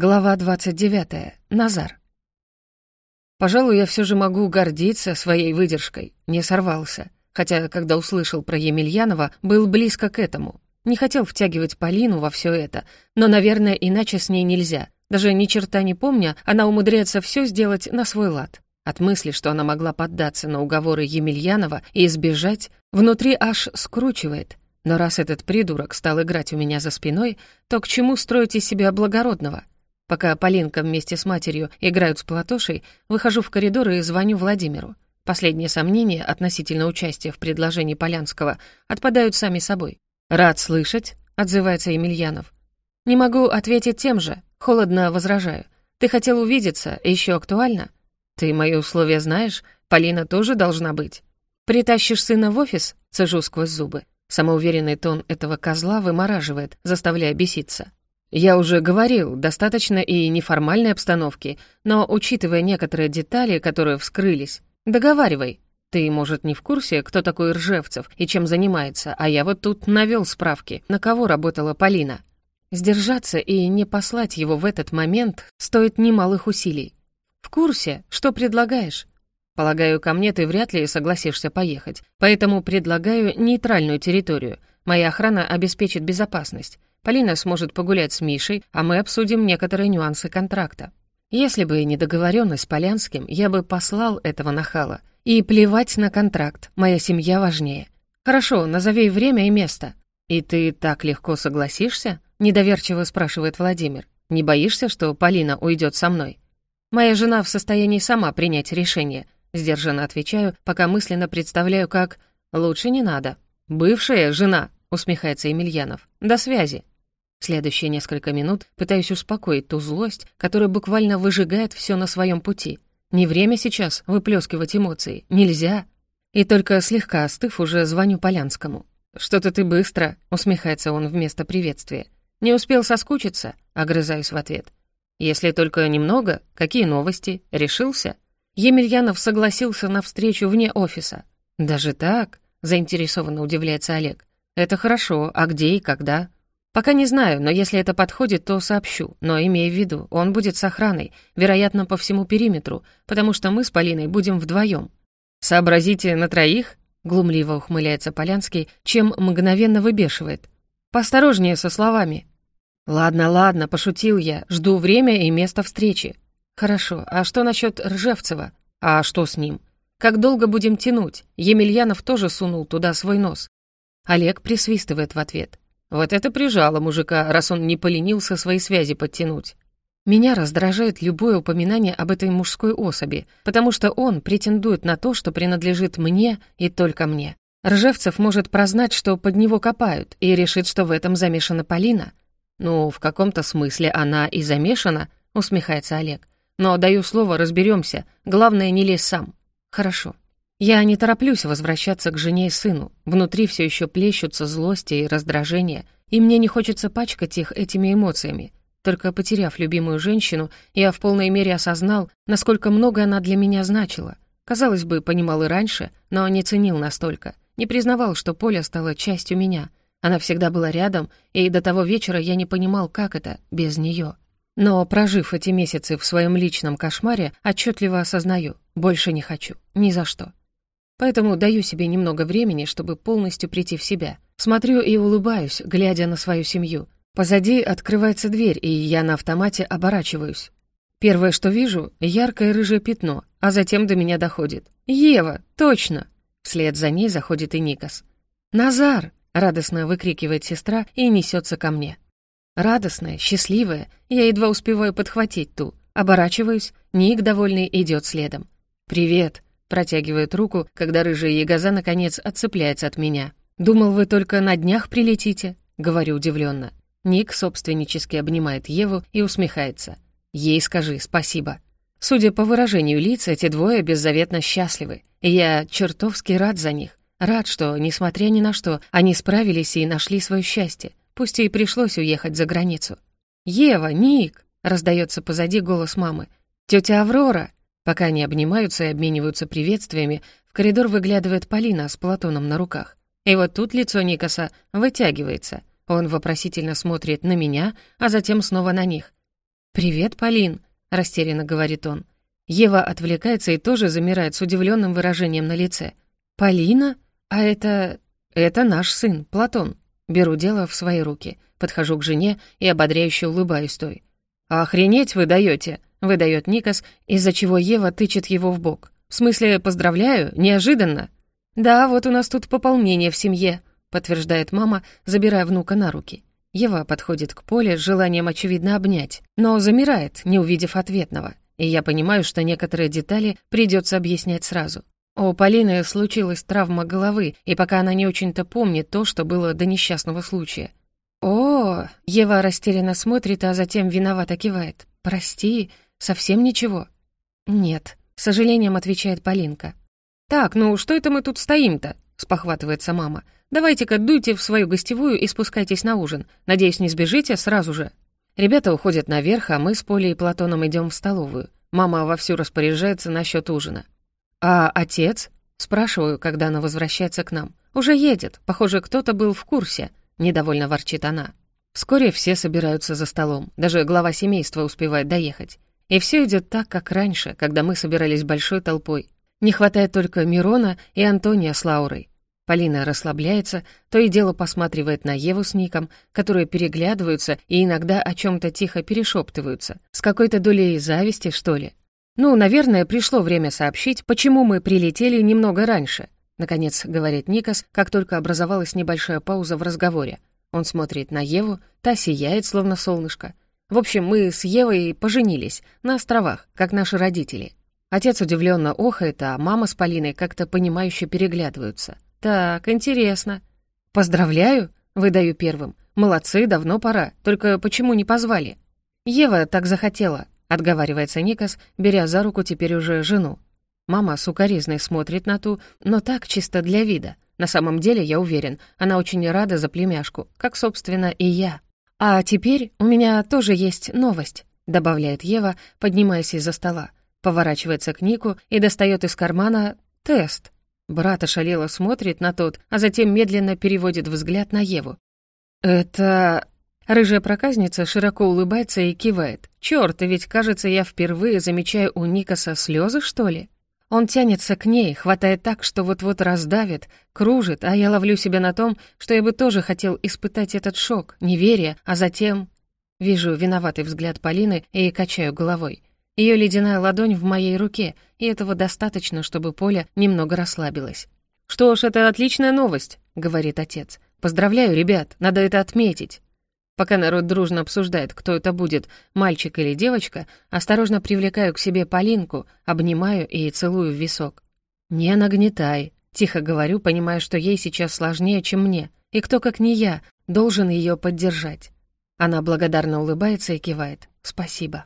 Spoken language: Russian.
Глава 29. Назар. Пожалуй, я все же могу гордиться своей выдержкой. Не сорвался. Хотя, когда услышал про Емельянова, был близко к этому. Не хотел втягивать Полину во все это, но, наверное, иначе с ней нельзя. Даже ни черта не помня, она умудряется все сделать на свой лад. От мысли, что она могла поддаться на уговоры Емельянова и избежать, внутри аж скручивает. Но раз этот придурок стал играть у меня за спиной, то к чему строить из себя благородного — Пока Полинка вместе с матерью играют с Платошей, выхожу в коридор и звоню Владимиру. Последние сомнения относительно участия в предложении Полянского отпадают сами собой. «Рад слышать», — отзывается Емельянов. «Не могу ответить тем же», — холодно возражаю. «Ты хотел увидеться, еще актуально?» «Ты мои условия знаешь, Полина тоже должна быть». «Притащишь сына в офис?» — цежу сквозь зубы. Самоуверенный тон этого козла вымораживает, заставляя беситься. Я уже говорил, достаточно и неформальной обстановки, но, учитывая некоторые детали, которые вскрылись, договаривай. Ты, может, не в курсе, кто такой Ржевцев и чем занимается, а я вот тут навел справки, на кого работала Полина. Сдержаться и не послать его в этот момент стоит немалых усилий. В курсе, что предлагаешь? Полагаю, ко мне ты вряд ли согласишься поехать, поэтому предлагаю нейтральную территорию. Моя охрана обеспечит безопасность. Полина сможет погулять с Мишей, а мы обсудим некоторые нюансы контракта. Если бы не договоренность с Полянским, я бы послал этого нахала. И плевать на контракт, моя семья важнее. Хорошо, назови время и место. И ты так легко согласишься? Недоверчиво спрашивает Владимир. Не боишься, что Полина уйдет со мной? Моя жена в состоянии сама принять решение. Сдержанно отвечаю, пока мысленно представляю, как... Лучше не надо. Бывшая жена, усмехается Емельянов. До связи. Следующие несколько минут пытаюсь успокоить ту злость, которая буквально выжигает все на своем пути. Не время сейчас выплескивать эмоции, нельзя. И только слегка остыв, уже звоню Полянскому. «Что-то ты быстро», — усмехается он вместо приветствия. «Не успел соскучиться?» — огрызаюсь в ответ. «Если только немного, какие новости? Решился?» Емельянов согласился на встречу вне офиса. «Даже так?» — заинтересованно удивляется Олег. «Это хорошо. А где и когда?» «Пока не знаю, но если это подходит, то сообщу. Но имея в виду, он будет с охраной, вероятно, по всему периметру, потому что мы с Полиной будем вдвоем. «Сообразите на троих?» — глумливо ухмыляется Полянский, чем мгновенно выбешивает. «Посторожнее со словами». «Ладно, ладно, пошутил я. Жду время и место встречи». «Хорошо. А что насчет Ржевцева? А что с ним? Как долго будем тянуть? Емельянов тоже сунул туда свой нос». Олег присвистывает в ответ. Вот это прижало мужика, раз он не поленился свои связи подтянуть. Меня раздражает любое упоминание об этой мужской особи, потому что он претендует на то, что принадлежит мне и только мне. Ржевцев может прознать, что под него копают, и решит, что в этом замешана Полина. «Ну, в каком-то смысле она и замешана», — усмехается Олег. «Но, даю слово, разберемся. Главное, не лезь сам». «Хорошо. Я не тороплюсь возвращаться к жене и сыну. Внутри все еще плещутся злости и раздражение, и мне не хочется пачкать их этими эмоциями. Только потеряв любимую женщину, я в полной мере осознал, насколько много она для меня значила. Казалось бы, понимал и раньше, но не ценил настолько. Не признавал, что Поля стала частью меня. Она всегда была рядом, и до того вечера я не понимал, как это без нее. Но, прожив эти месяцы в своем личном кошмаре, отчетливо осознаю, больше не хочу, ни за что. Поэтому даю себе немного времени, чтобы полностью прийти в себя. Смотрю и улыбаюсь, глядя на свою семью. Позади открывается дверь, и я на автомате оборачиваюсь. Первое, что вижу — яркое рыжее пятно, а затем до меня доходит. «Ева! Точно!» Вслед за ней заходит и Никас. «Назар!» — радостно выкрикивает сестра и несется ко мне. Радостная, счастливая, я едва успеваю подхватить ту. Оборачиваюсь, Ник, довольный, идет следом. «Привет!» Протягивает руку, когда рыжая ягоза наконец отцепляется от меня. «Думал, вы только на днях прилетите?» — говорю удивленно. Ник собственнически обнимает Еву и усмехается. «Ей скажи спасибо». Судя по выражению лиц, эти двое беззаветно счастливы. Я чертовски рад за них. Рад, что, несмотря ни на что, они справились и нашли свое счастье. Пусть и пришлось уехать за границу. «Ева, Ник!» — раздается позади голос мамы. «Тетя Аврора!» Пока они обнимаются и обмениваются приветствиями, в коридор выглядывает Полина с Платоном на руках. И вот тут лицо Никаса вытягивается. Он вопросительно смотрит на меня, а затем снова на них. «Привет, Полин», — растерянно говорит он. Ева отвлекается и тоже замирает с удивленным выражением на лице. «Полина? А это... это наш сын, Платон». Беру дело в свои руки, подхожу к жене и ободряюще улыбаюсь той. «Охренеть вы даете!» — выдает Никас, из-за чего Ева тычет его в бок. «В смысле, поздравляю, неожиданно!» «Да, вот у нас тут пополнение в семье», — подтверждает мама, забирая внука на руки. Ева подходит к Поле с желанием, очевидно, обнять, но замирает, не увидев ответного. И я понимаю, что некоторые детали придется объяснять сразу. У Полины случилась травма головы, и пока она не очень-то помнит то, что было до несчастного случая. «О!» — Ева растерянно смотрит, а затем виновато кивает. «Прости, совсем ничего?» «Нет», — с сожалением отвечает Полинка. «Так, ну что это мы тут стоим-то?» — спохватывается мама. «Давайте-ка дуйте в свою гостевую и спускайтесь на ужин. Надеюсь, не сбежите сразу же». Ребята уходят наверх, а мы с Полей и Платоном идем в столовую. Мама вовсю распоряжается насчет ужина. «А отец?» — спрашиваю, когда она возвращается к нам. «Уже едет. Похоже, кто-то был в курсе», — недовольно ворчит она. Вскоре все собираются за столом. Даже глава семейства успевает доехать. И все идет так, как раньше, когда мы собирались большой толпой. Не хватает только Мирона и Антония с Лаурой. Полина расслабляется, то и дело посматривает на Еву с Ником, которые переглядываются и иногда о чем то тихо перешептываются. С какой-то долей зависти, что ли? Ну, наверное, пришло время сообщить, почему мы прилетели немного раньше. Наконец, говорит Никас, как только образовалась небольшая пауза в разговоре. Он смотрит на Еву, та сияет, словно солнышко. В общем, мы с Евой поженились на островах, как наши родители. Отец удивленно охает, а мама с Полиной как-то понимающе переглядываются. «Так, интересно». «Поздравляю», — выдаю первым. «Молодцы, давно пора. Только почему не позвали?» «Ева так захотела», — отговаривается Никас, беря за руку теперь уже жену. Мама сукоризной смотрит на ту, но так чисто для вида. На самом деле, я уверен, она очень рада за племяшку, как, собственно, и я. «А теперь у меня тоже есть новость», — добавляет Ева, поднимаясь из-за стола. Поворачивается к Нику и достает из кармана тест — Брат ошалело смотрит на тот, а затем медленно переводит взгляд на Еву. «Это...» Рыжая проказница широко улыбается и кивает. «Чёрт, ведь, кажется, я впервые замечаю у Никаса слезы, что ли?» Он тянется к ней, хватает так, что вот-вот раздавит, кружит, а я ловлю себя на том, что я бы тоже хотел испытать этот шок, неверие, а затем... Вижу виноватый взгляд Полины и качаю головой. Ее ледяная ладонь в моей руке, и этого достаточно, чтобы Поля немного расслабилась. «Что ж, это отличная новость», — говорит отец. «Поздравляю, ребят, надо это отметить». Пока народ дружно обсуждает, кто это будет, мальчик или девочка, осторожно привлекаю к себе Полинку, обнимаю и целую в висок. «Не нагнетай», — тихо говорю, понимая, что ей сейчас сложнее, чем мне, и кто, как не я, должен ее поддержать. Она благодарно улыбается и кивает. «Спасибо».